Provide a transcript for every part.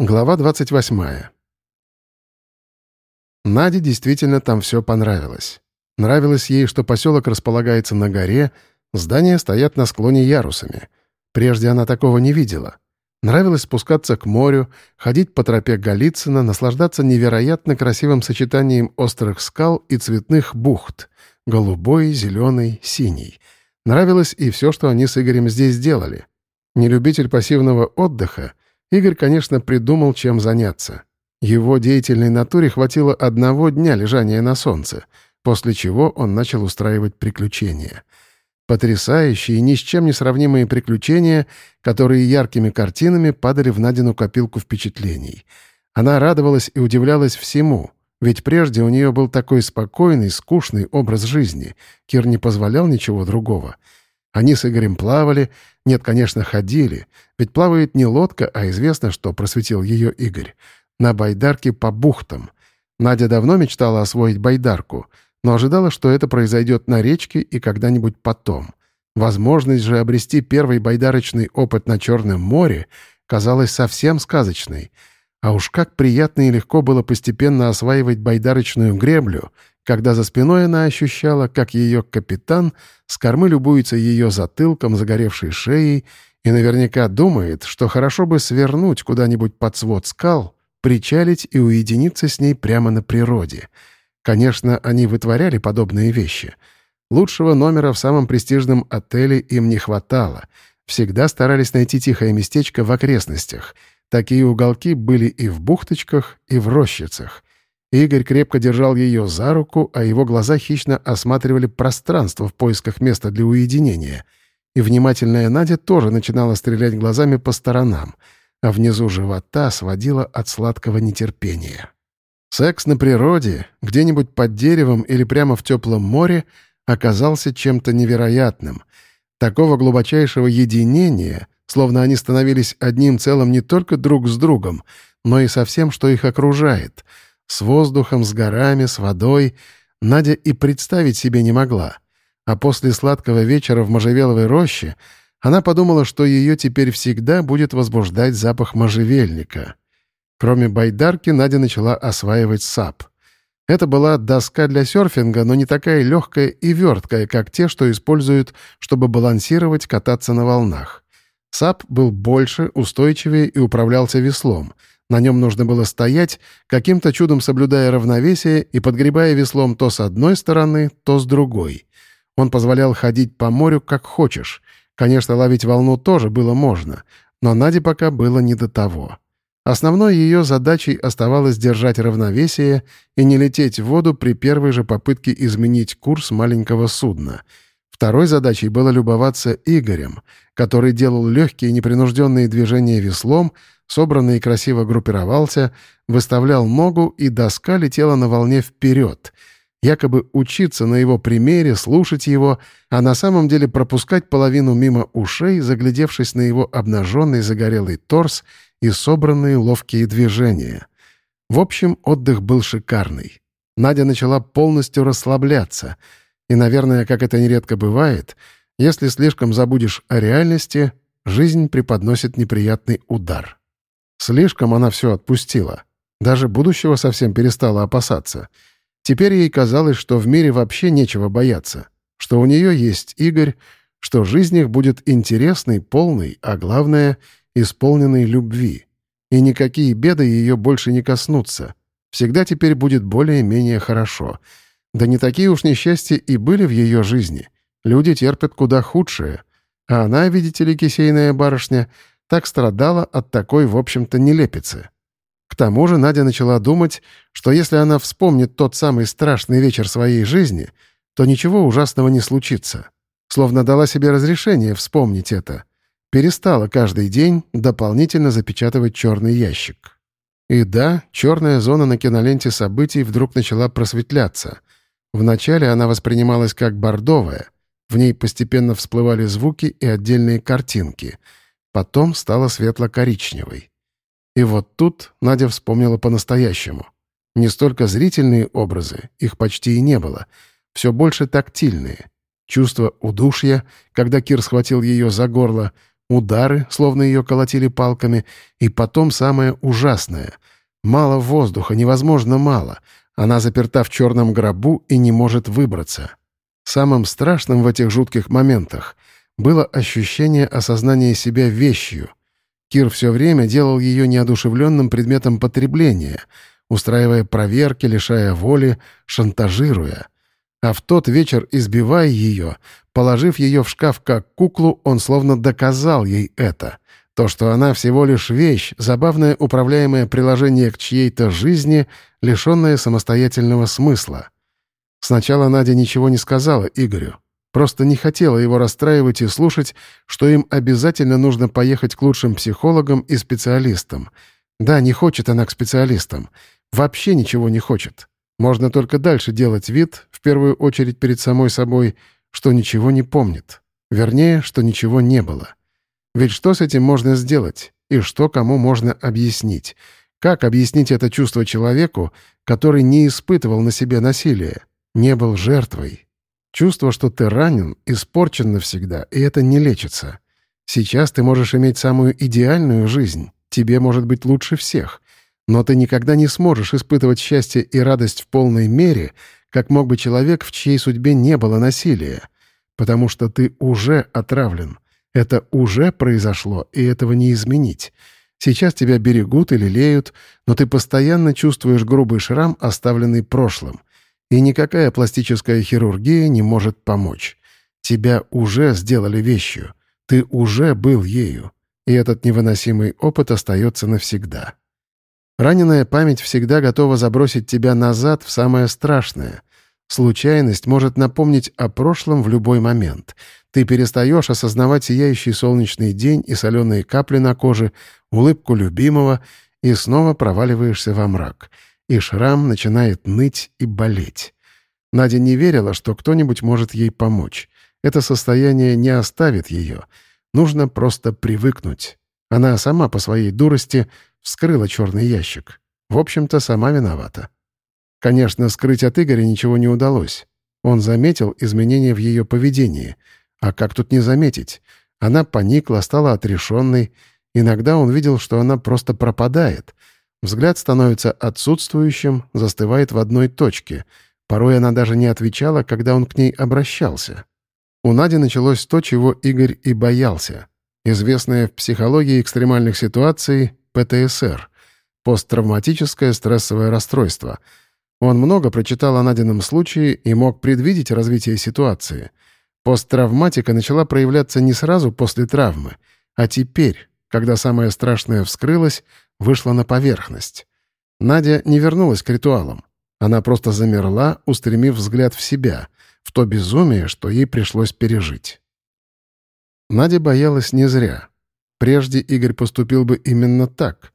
Глава 28. Наде действительно там все понравилось. Нравилось ей, что поселок располагается на горе, здания стоят на склоне ярусами. Прежде она такого не видела. Нравилось спускаться к морю, ходить по тропе Голицына, наслаждаться невероятно красивым сочетанием острых скал и цветных бухт — голубой, зеленый, синий. Нравилось и все, что они с Игорем здесь делали. Нелюбитель пассивного отдыха — Игорь, конечно, придумал, чем заняться. Его деятельной натуре хватило одного дня лежания на солнце, после чего он начал устраивать приключения. Потрясающие ни с чем не сравнимые приключения, которые яркими картинами падали в Надину копилку впечатлений. Она радовалась и удивлялась всему, ведь прежде у нее был такой спокойный, скучный образ жизни. Кир не позволял ничего другого — они с Игорем плавали, нет, конечно, ходили, ведь плавает не лодка, а известно, что просветил ее Игорь, на байдарке по бухтам. Надя давно мечтала освоить байдарку, но ожидала, что это произойдет на речке и когда-нибудь потом. Возможность же обрести первый байдарочный опыт на Черном море казалась совсем сказочной. А уж как приятно и легко было постепенно осваивать байдарочную греблю, когда за спиной она ощущала, как ее капитан с кормы любуется ее затылком, загоревшей шеей, и наверняка думает, что хорошо бы свернуть куда-нибудь под свод скал, причалить и уединиться с ней прямо на природе. Конечно, они вытворяли подобные вещи. Лучшего номера в самом престижном отеле им не хватало. Всегда старались найти тихое местечко в окрестностях. Такие уголки были и в бухточках, и в рощицах. Игорь крепко держал ее за руку, а его глаза хищно осматривали пространство в поисках места для уединения. И внимательная Надя тоже начинала стрелять глазами по сторонам, а внизу живота сводила от сладкого нетерпения. Секс на природе, где-нибудь под деревом или прямо в теплом море, оказался чем-то невероятным. Такого глубочайшего единения, словно они становились одним целым не только друг с другом, но и со всем, что их окружает — с воздухом, с горами, с водой Надя и представить себе не могла. А после сладкого вечера в можжевеловой роще она подумала, что ее теперь всегда будет возбуждать запах можжевельника. Кроме байдарки, Надя начала осваивать сап. Это была доска для серфинга, но не такая легкая и верткая, как те, что используют, чтобы балансировать, кататься на волнах. Сап был больше, устойчивее и управлялся веслом — на нем нужно было стоять, каким-то чудом соблюдая равновесие и подгребая веслом то с одной стороны, то с другой. Он позволял ходить по морю как хочешь. Конечно, ловить волну тоже было можно, но Наде пока было не до того. Основной ее задачей оставалось держать равновесие и не лететь в воду при первой же попытке изменить курс маленького судна. Второй задачей было любоваться Игорем, который делал легкие непринужденные движения веслом, собранно и красиво группировался, выставлял ногу, и доска летела на волне вперед. Якобы учиться на его примере, слушать его, а на самом деле пропускать половину мимо ушей, заглядевшись на его обнаженный загорелый торс и собранные ловкие движения. В общем, отдых был шикарный. Надя начала полностью расслабляться. И, наверное, как это нередко бывает, если слишком забудешь о реальности, жизнь преподносит неприятный удар. Слишком она все отпустила. Даже будущего совсем перестала опасаться. Теперь ей казалось, что в мире вообще нечего бояться, что у нее есть Игорь, что жизнь их будет интересной, полной, а главное — исполненной любви. И никакие беды ее больше не коснутся. Всегда теперь будет более-менее хорошо. Да не такие уж несчастья и были в ее жизни. Люди терпят куда худшее. А она, видите ли, кисейная барышня — так страдала от такой, в общем-то, нелепицы. К тому же Надя начала думать, что если она вспомнит тот самый страшный вечер своей жизни, то ничего ужасного не случится. Словно дала себе разрешение вспомнить это. Перестала каждый день дополнительно запечатывать черный ящик. И да, черная зона на киноленте событий вдруг начала просветляться. Вначале она воспринималась как бордовая. В ней постепенно всплывали звуки и отдельные картинки — Потом стала светло-коричневой. И вот тут Надя вспомнила по-настоящему. Не столько зрительные образы, их почти и не было, все больше тактильные. Чувство удушья, когда Кир схватил ее за горло, удары, словно ее колотили палками, и потом самое ужасное. Мало воздуха, невозможно мало. Она заперта в черном гробу и не может выбраться. Самым страшным в этих жутких моментах было ощущение осознания себя вещью. Кир все время делал ее неодушевленным предметом потребления, устраивая проверки, лишая воли, шантажируя. А в тот вечер, избивая ее, положив ее в шкаф как куклу, он словно доказал ей это. То, что она всего лишь вещь, забавное управляемое приложение к чьей-то жизни, лишенное самостоятельного смысла. Сначала Надя ничего не сказала Игорю. Просто не хотела его расстраивать и слушать, что им обязательно нужно поехать к лучшим психологам и специалистам. Да, не хочет она к специалистам. Вообще ничего не хочет. Можно только дальше делать вид, в первую очередь перед самой собой, что ничего не помнит. Вернее, что ничего не было. Ведь что с этим можно сделать? И что кому можно объяснить? Как объяснить это чувство человеку, который не испытывал на себе насилие, не был жертвой? Чувство, что ты ранен, испорчен навсегда, и это не лечится. Сейчас ты можешь иметь самую идеальную жизнь, тебе может быть лучше всех, но ты никогда не сможешь испытывать счастье и радость в полной мере, как мог бы человек, в чьей судьбе не было насилия. Потому что ты уже отравлен. Это уже произошло, и этого не изменить. Сейчас тебя берегут или леют, но ты постоянно чувствуешь грубый шрам, оставленный прошлым. И никакая пластическая хирургия не может помочь. Тебя уже сделали вещью. Ты уже был ею. И этот невыносимый опыт остается навсегда. Раненая память всегда готова забросить тебя назад в самое страшное. Случайность может напомнить о прошлом в любой момент. Ты перестаешь осознавать сияющий солнечный день и соленые капли на коже, улыбку любимого, и снова проваливаешься во мрак. И шрам начинает ныть и болеть. Надя не верила, что кто-нибудь может ей помочь. Это состояние не оставит ее. Нужно просто привыкнуть. Она сама по своей дурости вскрыла черный ящик. В общем-то, сама виновата. Конечно, скрыть от Игоря ничего не удалось. Он заметил изменения в ее поведении. А как тут не заметить? Она поникла, стала отрешенной. Иногда он видел, что она просто пропадает. Взгляд становится отсутствующим, застывает в одной точке. Порой она даже не отвечала, когда он к ней обращался. У Нади началось то, чего Игорь и боялся. Известное в психологии экстремальных ситуаций ПТСР — посттравматическое стрессовое расстройство. Он много прочитал о найденном случае и мог предвидеть развитие ситуации. Посттравматика начала проявляться не сразу после травмы, а теперь, когда самое страшное вскрылось, вышла на поверхность. Надя не вернулась к ритуалам. Она просто замерла, устремив взгляд в себя, в то безумие, что ей пришлось пережить. Надя боялась не зря. Прежде Игорь поступил бы именно так.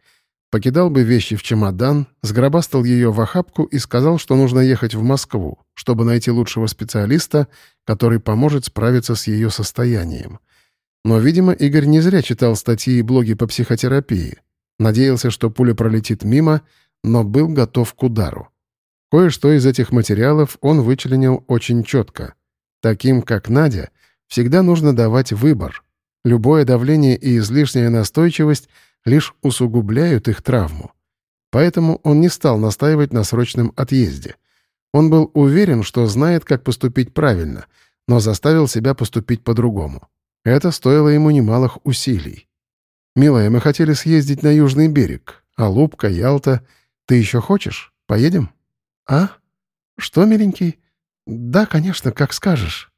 Покидал бы вещи в чемодан, сгробастал ее в охапку и сказал, что нужно ехать в Москву, чтобы найти лучшего специалиста, который поможет справиться с ее состоянием. Но, видимо, Игорь не зря читал статьи и блоги по психотерапии. Надеялся, что пуля пролетит мимо, но был готов к удару. Кое-что из этих материалов он вычленил очень четко. Таким, как Надя, всегда нужно давать выбор — Любое давление и излишняя настойчивость лишь усугубляют их травму. Поэтому он не стал настаивать на срочном отъезде. Он был уверен, что знает, как поступить правильно, но заставил себя поступить по-другому. Это стоило ему немалых усилий. «Милая, мы хотели съездить на Южный берег. Алупка, Ялта. Ты еще хочешь? Поедем?» «А? Что, миленький?» «Да, конечно, как скажешь».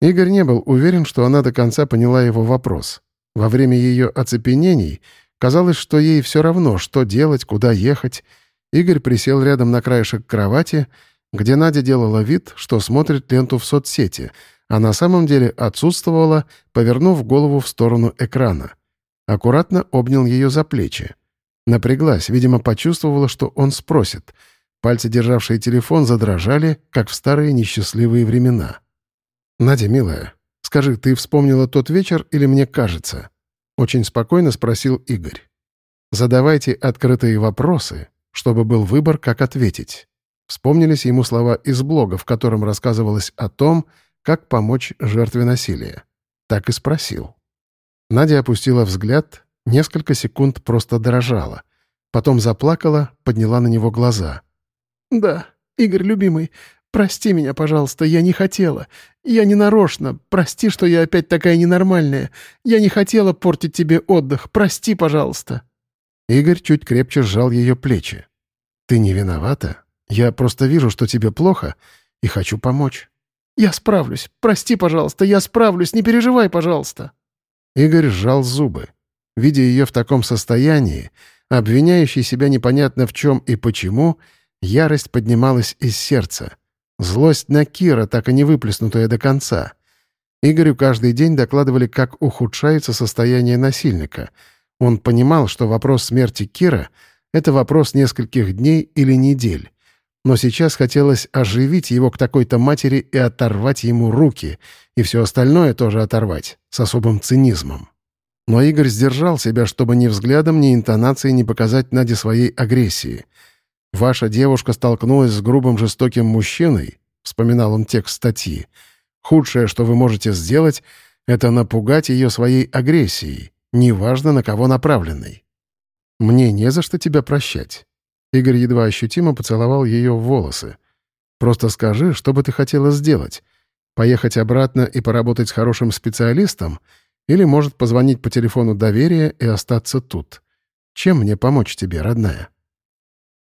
Игорь не был уверен, что она до конца поняла его вопрос. Во время ее оцепенений казалось, что ей все равно, что делать, куда ехать. Игорь присел рядом на краешек кровати, где Надя делала вид, что смотрит ленту в соцсети, а на самом деле отсутствовала, повернув голову в сторону экрана. Аккуратно обнял ее за плечи. Напряглась, видимо, почувствовала, что он спросит. Пальцы, державшие телефон, задрожали, как в старые несчастливые времена. «Надя, милая, скажи, ты вспомнила тот вечер или мне кажется?» Очень спокойно спросил Игорь. «Задавайте открытые вопросы, чтобы был выбор, как ответить». Вспомнились ему слова из блога, в котором рассказывалось о том, как помочь жертве насилия. Так и спросил. Надя опустила взгляд, несколько секунд просто дрожала. Потом заплакала, подняла на него глаза. «Да, Игорь, любимый, прости меня, пожалуйста, я не хотела. Я не нарочно. Прости, что я опять такая ненормальная. Я не хотела портить тебе отдых. Прости, пожалуйста». Игорь чуть крепче сжал ее плечи. «Ты не виновата. Я просто вижу, что тебе плохо, и хочу помочь». «Я справлюсь. Прости, пожалуйста, я справлюсь. Не переживай, пожалуйста». Игорь сжал зубы. Видя ее в таком состоянии, обвиняющий себя непонятно в чем и почему, ярость поднималась из сердца. Злость на Кира, так и не выплеснутая до конца. Игорю каждый день докладывали, как ухудшается состояние насильника. Он понимал, что вопрос смерти Кира — это вопрос нескольких дней или недель. Но сейчас хотелось оживить его к такой-то матери и оторвать ему руки, и все остальное тоже оторвать, с особым цинизмом. Но Игорь сдержал себя, чтобы ни взглядом, ни интонацией не показать Наде своей агрессии. «Ваша девушка столкнулась с грубым жестоким мужчиной», — вспоминал он текст статьи. «Худшее, что вы можете сделать, это напугать ее своей агрессией, неважно на кого направленной. Мне не за что тебя прощать». Игорь едва ощутимо поцеловал ее в волосы. «Просто скажи, что бы ты хотела сделать. Поехать обратно и поработать с хорошим специалистом — или может позвонить по телефону доверия и остаться тут. Чем мне помочь тебе, родная?»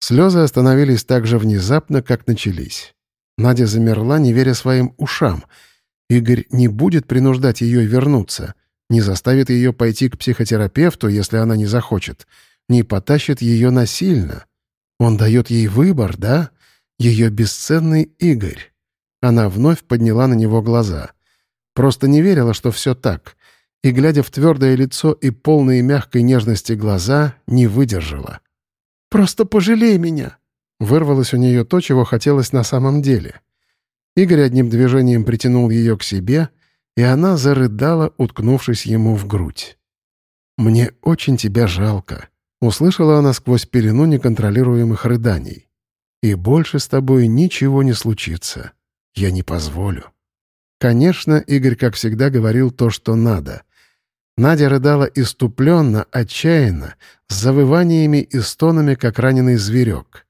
Слезы остановились так же внезапно, как начались. Надя замерла, не веря своим ушам. Игорь не будет принуждать ее вернуться, не заставит ее пойти к психотерапевту, если она не захочет, не потащит ее насильно. Он дает ей выбор, да? Ее бесценный Игорь. Она вновь подняла на него глаза. Просто не верила, что все так и, глядя в твердое лицо и полные мягкой нежности глаза, не выдержала. «Просто пожалей меня!» Вырвалось у нее то, чего хотелось на самом деле. Игорь одним движением притянул ее к себе, и она зарыдала, уткнувшись ему в грудь. «Мне очень тебя жалко», — услышала она сквозь пелену неконтролируемых рыданий. «И больше с тобой ничего не случится. Я не позволю». Конечно, Игорь, как всегда, говорил то, что надо. Надя рыдала иступленно, отчаянно, с завываниями и стонами, как раненый зверек.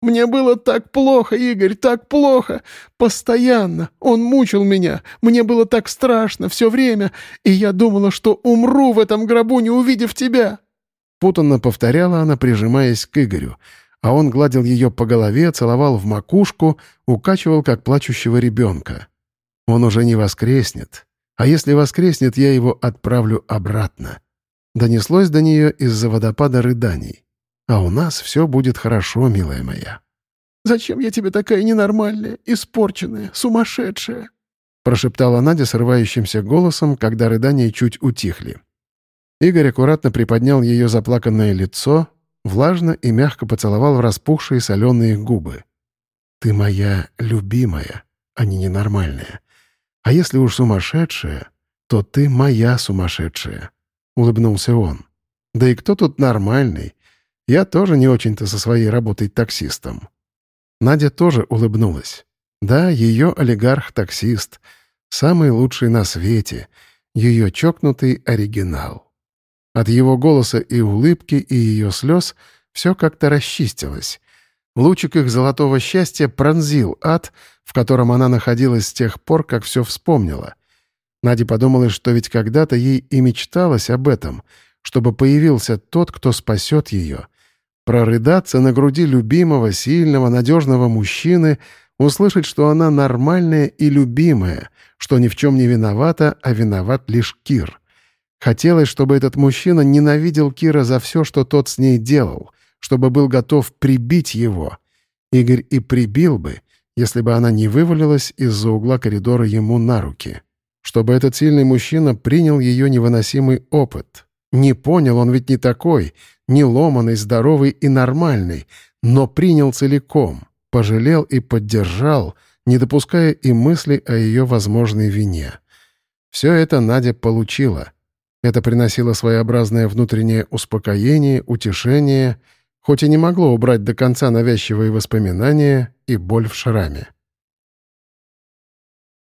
«Мне было так плохо, Игорь, так плохо! Постоянно! Он мучил меня! Мне было так страшно все время, и я думала, что умру в этом гробу, не увидев тебя!» Путанно повторяла она, прижимаясь к Игорю, а он гладил ее по голове, целовал в макушку, укачивал, как плачущего ребенка. Он уже не воскреснет, а если воскреснет, я его отправлю обратно. Донеслось до нее из-за водопада рыданий. А у нас все будет хорошо, милая моя. «Зачем я тебе такая ненормальная, испорченная, сумасшедшая?» прошептала Надя срывающимся голосом, когда рыдания чуть утихли. Игорь аккуратно приподнял ее заплаканное лицо, влажно и мягко поцеловал в распухшие соленые губы. «Ты моя любимая, а не ненормальная. А если уж сумасшедшая, то ты моя сумасшедшая», — улыбнулся он. «Да и кто тут нормальный? Я тоже не очень-то со своей работой таксистом». Надя тоже улыбнулась. Да, ее олигарх-таксист, самый лучший на свете, ее чокнутый оригинал. От его голоса и улыбки, и ее слез все как-то расчистилось. Лучик их золотого счастья пронзил ад, в котором она находилась с тех пор, как все вспомнила. Надя подумала, что ведь когда-то ей и мечталось об этом, чтобы появился тот, кто спасет ее. Прорыдаться на груди любимого, сильного, надежного мужчины, услышать, что она нормальная и любимая, что ни в чем не виновата, а виноват лишь Кир. Хотелось, чтобы этот мужчина ненавидел Кира за все, что тот с ней делал — чтобы был готов прибить его. Игорь и прибил бы, если бы она не вывалилась из-за угла коридора ему на руки. Чтобы этот сильный мужчина принял ее невыносимый опыт. Не понял, он ведь не такой, не ломаный, здоровый и нормальный, но принял целиком, пожалел и поддержал, не допуская и мысли о ее возможной вине. Все это Надя получила. Это приносило своеобразное внутреннее успокоение, утешение — хоть и не могло убрать до конца навязчивые воспоминания и боль в шраме.